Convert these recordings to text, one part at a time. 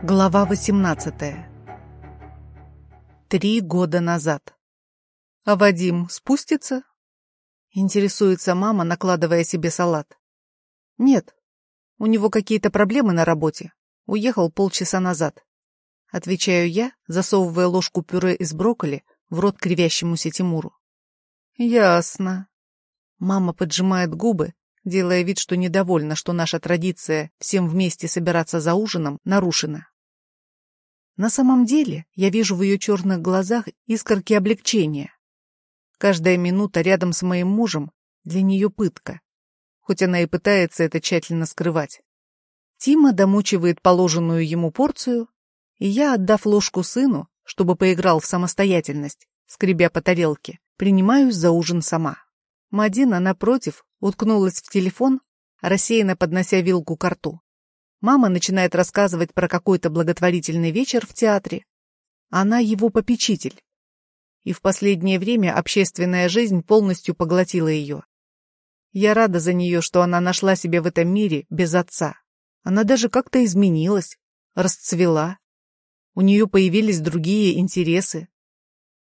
Глава 18. Три года назад. «А Вадим спустится?» Интересуется мама, накладывая себе салат. «Нет, у него какие-то проблемы на работе. Уехал полчаса назад». Отвечаю я, засовывая ложку пюре из брокколи в рот кривящемуся Тимуру. «Ясно». Мама поджимает губы, делая вид, что недовольна, что наша традиция всем вместе собираться за ужином нарушена. На самом деле я вижу в ее черных глазах искорки облегчения. Каждая минута рядом с моим мужем для нее пытка, хоть она и пытается это тщательно скрывать. Тима домучивает положенную ему порцию, и я, отдав ложку сыну, чтобы поиграл в самостоятельность, скребя по тарелке, принимаюсь за ужин сама. Мадина, напротив, уткнулась в телефон, рассеянно поднося вилку к рту. Мама начинает рассказывать про какой-то благотворительный вечер в театре. Она его попечитель. И в последнее время общественная жизнь полностью поглотила ее. Я рада за нее, что она нашла себя в этом мире без отца. Она даже как-то изменилась, расцвела. У нее появились другие интересы.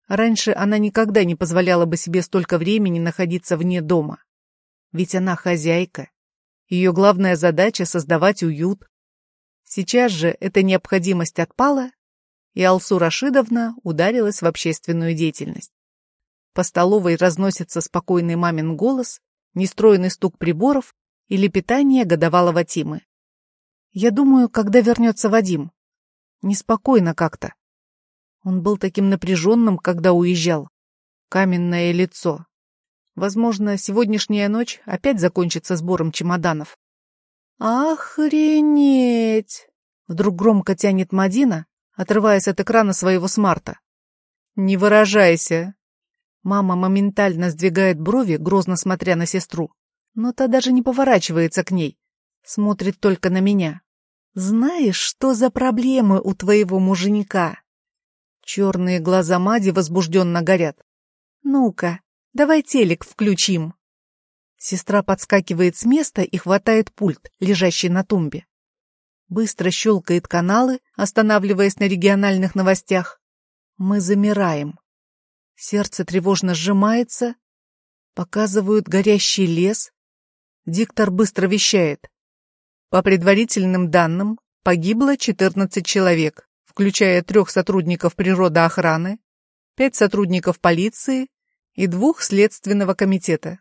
Раньше она никогда не позволяла бы себе столько времени находиться вне дома. Ведь она хозяйка. Ее главная задача — создавать уют. Сейчас же эта необходимость отпала, и Алсу Рашидовна ударилась в общественную деятельность. По столовой разносится спокойный мамин голос, нестроенный стук приборов и лепетание годовалого Тимы. Я думаю, когда вернется Вадим. Неспокойно как-то. Он был таким напряженным, когда уезжал. Каменное лицо, Возможно, сегодняшняя ночь опять закончится сбором чемоданов. «Охренеть!» Вдруг громко тянет Мадина, отрываясь от экрана своего смарта. «Не выражайся!» Мама моментально сдвигает брови, грозно смотря на сестру. Но та даже не поворачивается к ней. Смотрит только на меня. «Знаешь, что за проблемы у твоего муженька?» Черные глаза Мади возбужденно горят. «Ну-ка, Давай телек включим. Сестра подскакивает с места и хватает пульт, лежащий на тумбе. Быстро щелкает каналы, останавливаясь на региональных новостях. Мы замираем. Сердце тревожно сжимается. Показывают горящий лес. Диктор быстро вещает. По предварительным данным, погибло 14 человек, включая трех сотрудников природоохраны, пять сотрудников полиции и двух Следственного комитета.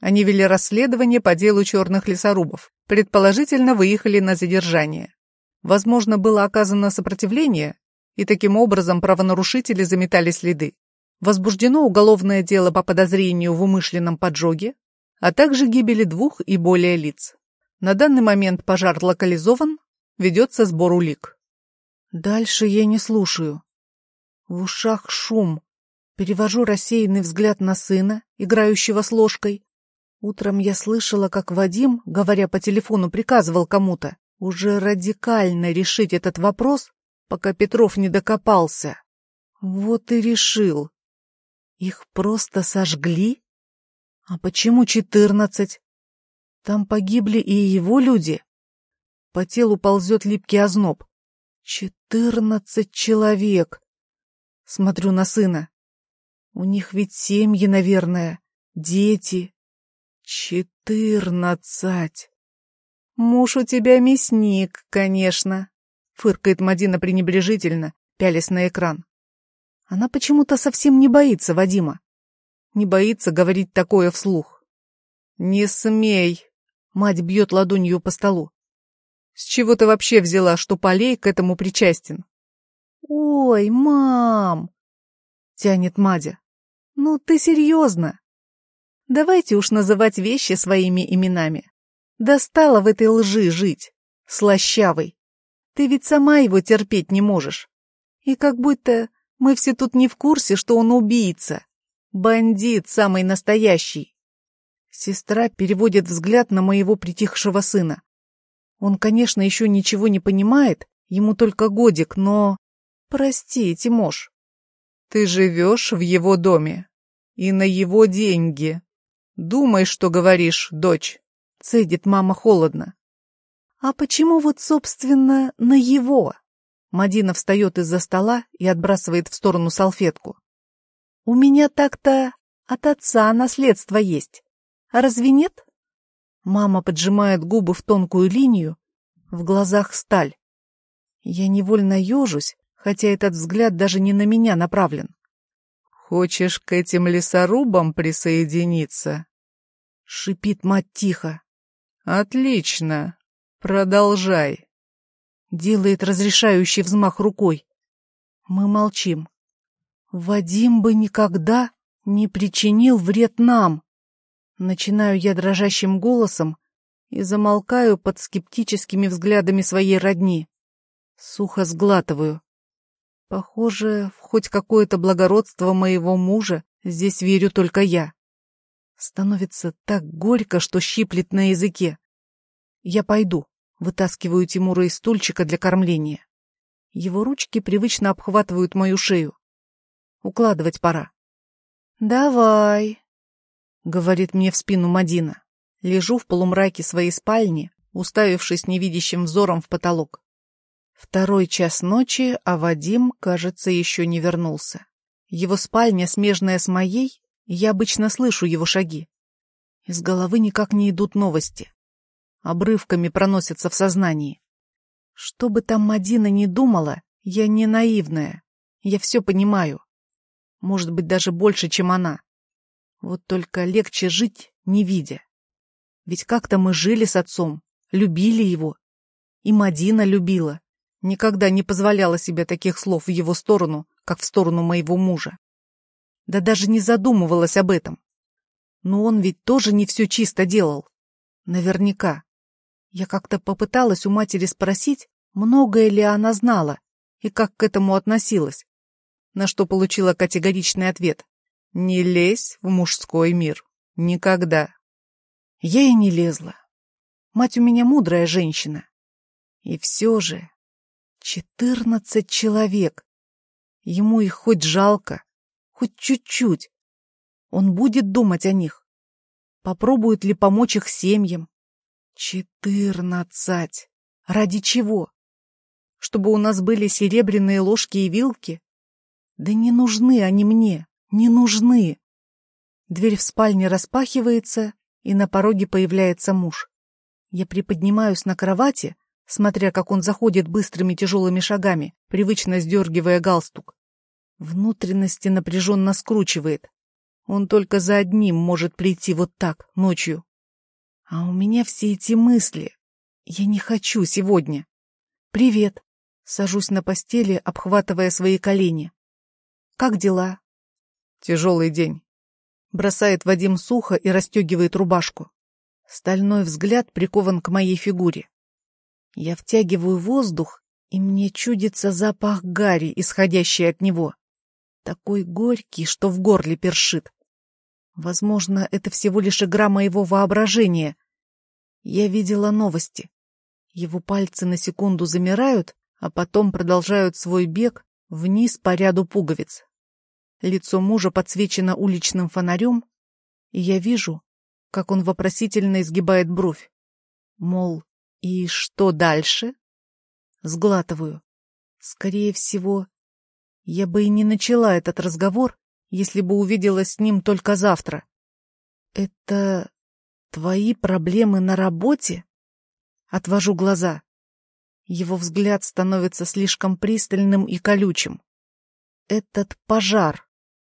Они вели расследование по делу черных лесорубов, предположительно выехали на задержание. Возможно, было оказано сопротивление, и таким образом правонарушители заметали следы. Возбуждено уголовное дело по подозрению в умышленном поджоге, а также гибели двух и более лиц. На данный момент пожар локализован, ведется сбор улик. Дальше я не слушаю. В ушах шум, Перевожу рассеянный взгляд на сына, играющего с ложкой. Утром я слышала, как Вадим, говоря по телефону, приказывал кому-то уже радикально решить этот вопрос, пока Петров не докопался. Вот и решил. Их просто сожгли? А почему четырнадцать? Там погибли и его люди. По телу ползет липкий озноб. Четырнадцать человек. Смотрю на сына. У них ведь семьи, наверное, дети. Четырнадцать. Муж у тебя мясник, конечно, фыркает Мадина пренебрежительно, пялясь на экран. Она почему-то совсем не боится Вадима. Не боится говорить такое вслух. Не смей. Мать бьет ладонью по столу. С чего ты вообще взяла, что Полей к этому причастен? Ой, мам! Тянет Мадя. Ну, ты серьезно? Давайте уж называть вещи своими именами. Достала в этой лжи жить, слащавый. Ты ведь сама его терпеть не можешь. И как будто мы все тут не в курсе, что он убийца. Бандит самый настоящий. Сестра переводит взгляд на моего притихшего сына. Он, конечно, еще ничего не понимает, ему только годик, но... Прости, Тимош, ты живешь в его доме и на его деньги. Думай, что говоришь, дочь, цедит мама холодно. А почему вот, собственно, на его? Мадина встает из-за стола и отбрасывает в сторону салфетку. «У меня так-то от отца наследство есть. А разве нет?» Мама поджимает губы в тонкую линию, в глазах сталь. Я невольно ежусь, хотя этот взгляд даже не на меня направлен. «Хочешь к этим лесорубам присоединиться?» — шипит мать тихо. «Отлично. Продолжай». Делает разрешающий взмах рукой. Мы молчим. Вадим бы никогда не причинил вред нам. Начинаю я дрожащим голосом и замолкаю под скептическими взглядами своей родни. Сухо сглатываю. Похоже, в хоть какое-то благородство моего мужа здесь верю только я. Становится так горько, что щиплет на языке. Я пойду, вытаскиваю Тимура из стульчика для кормления. Его ручки привычно обхватывают мою шею. Укладывать пора. «Давай», — говорит мне в спину Мадина. Лежу в полумраке своей спальни, уставившись невидящим взором в потолок. Второй час ночи, а Вадим, кажется, еще не вернулся. Его спальня, смежная с моей, я обычно слышу его шаги. Из головы никак не идут новости. Обрывками проносятся в сознании. Что бы там Мадина ни думала, я не наивная. Я все понимаю. Может быть, даже больше, чем она. Вот только легче жить, не видя. Ведь как-то мы жили с отцом, любили его. И Мадина любила. Никогда не позволяла себе таких слов в его сторону, как в сторону моего мужа. Да даже не задумывалась об этом. Но он ведь тоже не все чисто делал. Наверняка. Я как-то попыталась у матери спросить, многое ли она знала и как к этому относилась, на что получила категоричный ответ. «Не лезь в мужской мир. Никогда». Я и не лезла. Мать у меня мудрая женщина. И все же... Четырнадцать человек. Ему их хоть жалко, хоть чуть-чуть. Он будет думать о них. Попробует ли помочь их семьям. Четырнадцать. Ради чего? Чтобы у нас были серебряные ложки и вилки? Да не нужны они мне, не нужны. Дверь в спальне распахивается, и на пороге появляется муж. Я приподнимаюсь на кровати, смотря как он заходит быстрыми тяжелыми шагами, привычно сдергивая галстук. Внутренности напряженно скручивает. Он только за одним может прийти вот так, ночью. А у меня все эти мысли. Я не хочу сегодня. Привет. Сажусь на постели, обхватывая свои колени. Как дела? Тяжелый день. Бросает Вадим сухо и расстегивает рубашку. Стальной взгляд прикован к моей фигуре. Я втягиваю воздух, и мне чудится запах гари, исходящий от него. Такой горький, что в горле першит. Возможно, это всего лишь игра моего воображения. Я видела новости. Его пальцы на секунду замирают, а потом продолжают свой бег вниз по ряду пуговиц. Лицо мужа подсвечено уличным фонарем, и я вижу, как он вопросительно изгибает бровь. Мол, и что дальше? Сглатываю. Скорее всего, я бы и не начала этот разговор, если бы увидела с ним только завтра. Это твои проблемы на работе? Отвожу глаза. Его взгляд становится слишком пристальным и колючим. Этот пожар.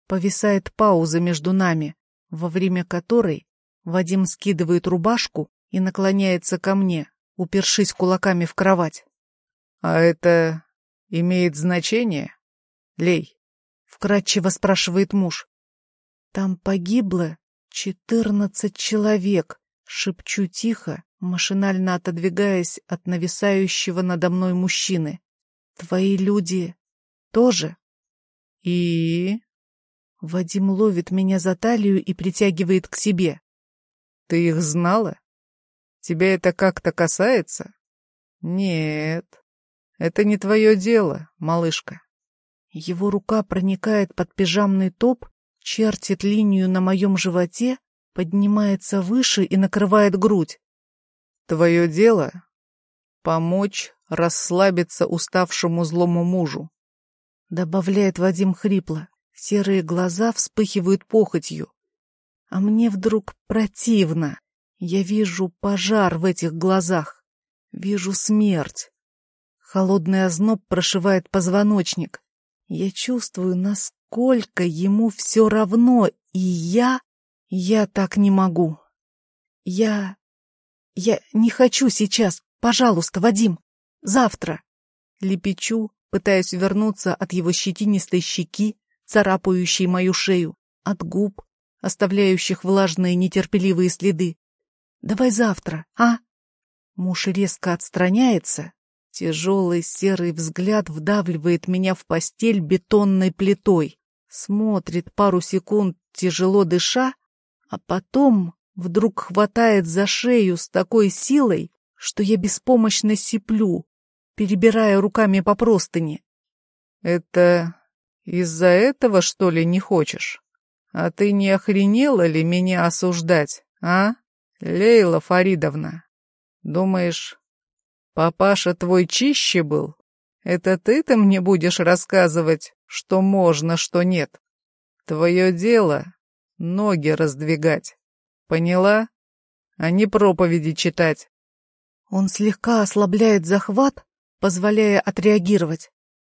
Повисает пауза между нами, во время которой Вадим скидывает рубашку и наклоняется ко мне, упершись кулаками в кровать. «А это имеет значение, Лей?» — вкратчиво спрашивает муж. «Там погибло четырнадцать человек», — шепчу тихо, машинально отодвигаясь от нависающего надо мной мужчины. «Твои люди тоже?» «И...» Вадим ловит меня за талию и притягивает к себе. «Ты их знала? Тебя это как-то касается?» «Нет, это не твое дело, малышка». Его рука проникает под пижамный топ, чертит линию на моем животе, поднимается выше и накрывает грудь. «Твое дело помочь расслабиться уставшему злому мужу. Добавляет Вадим хрипло. Серые глаза вспыхивают похотью. А мне вдруг противно. Я вижу пожар в этих глазах. Вижу смерть. Холодный озноб прошивает позвоночник. Я чувствую, насколько ему все равно, и я... Я так не могу. Я... Я не хочу сейчас. Пожалуйста, Вадим. Завтра. Лепечу, пытаясь вернуться от его щетинистой щеки, царапающей мою шею, от губ, оставляющих влажные нетерпеливые следы. Давай завтра, а? Муж резко отстраняется. Тяжелый серый взгляд вдавливает меня в постель бетонной плитой. Смотрит пару секунд, тяжело дыша, а потом вдруг хватает за шею с такой силой, что я беспомощно сиплю, перебирая руками по простыни. «Это из-за этого, что ли, не хочешь? А ты не охренела ли меня осуждать, а, Лейла Фаридовна? Думаешь, папаша твой чище был? Это ты-то мне будешь рассказывать, что можно, что нет? Твое дело — ноги раздвигать. Поняла? А не проповеди читать. Он слегка ослабляет захват, позволяя отреагировать.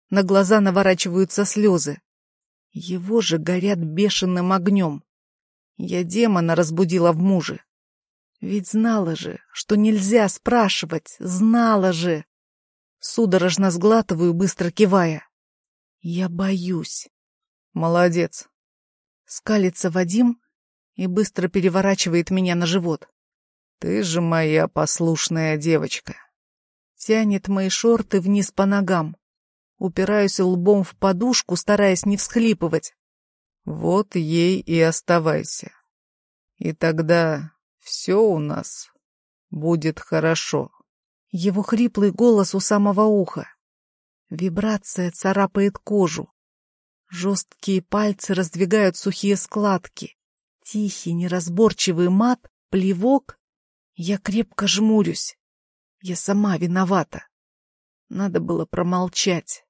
На глаза наворачиваются слезы. Его же горят бешеным огнем. Я демона разбудила в муже. Ведь знала же, что нельзя спрашивать, знала же. Судорожно сглатываю, быстро кивая. Я боюсь. Молодец. Скалится Вадим и быстро переворачивает меня на живот. Ты же моя послушная девочка. Тянет мои шорты вниз по ногам. Упираюсь лбом в подушку, стараясь не всхлипывать. Вот ей и оставайся. И тогда все у нас будет хорошо. Его хриплый голос у самого уха. Вибрация царапает кожу. Жесткие пальцы раздвигают сухие складки. Тихий, неразборчивый мат, плевок. Я крепко жмурюсь. Я сама виновата. Надо было промолчать.